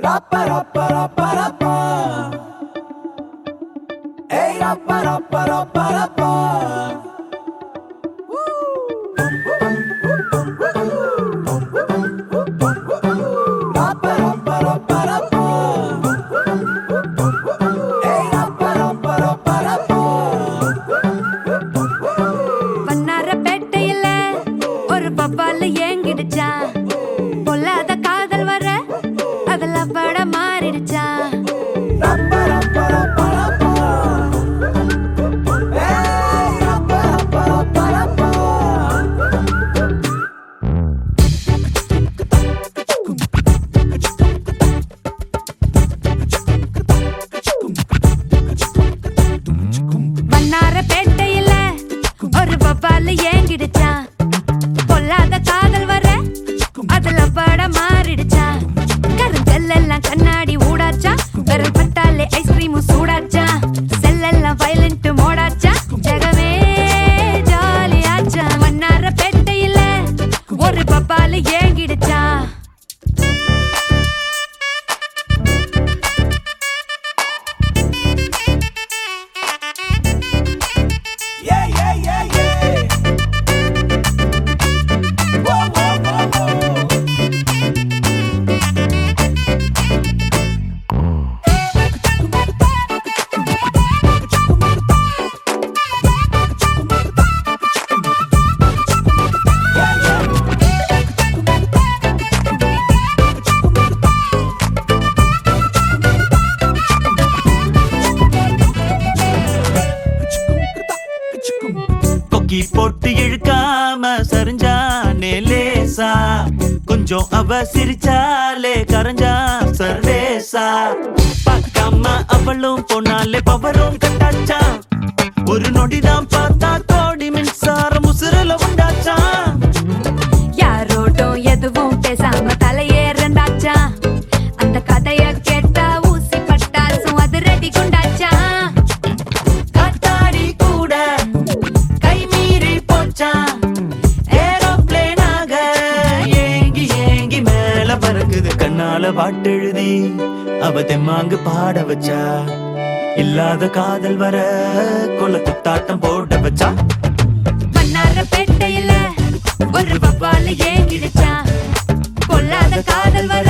Rappa, rappa, rappa, rappa. Hey, rappa, rappa, rappa, rappa. Rappa, rappa, rappa, rappa. Hey, rappa, rappa, rappa, rappa. வண்ணாரப்பேட்டையில ஒரு பப்பால ஏங்கிடுச்சான் தூக்கி போட்டு இழுக்காம சரிஞ்சானே லேசா? கொஞ்சம் அவ சிரிச்சாலே கரைஞ்சா சர்வேசா பார்க்காம அவளும் போனாலே பவரும் கட்டாச்சா? ஒரு நொடிதான் பார்த்தா கண்ணால பாட்டெழுதி அவ தெம்மாங்கு பாட வச்சா. இல்லாத காதல் வர கொல குத்தாட்டம் போட வச்சா. மன்னார பேட்டையில ஒரு பப்பால ஏங்கிடுச்சா. பொல்லாத காதல் வர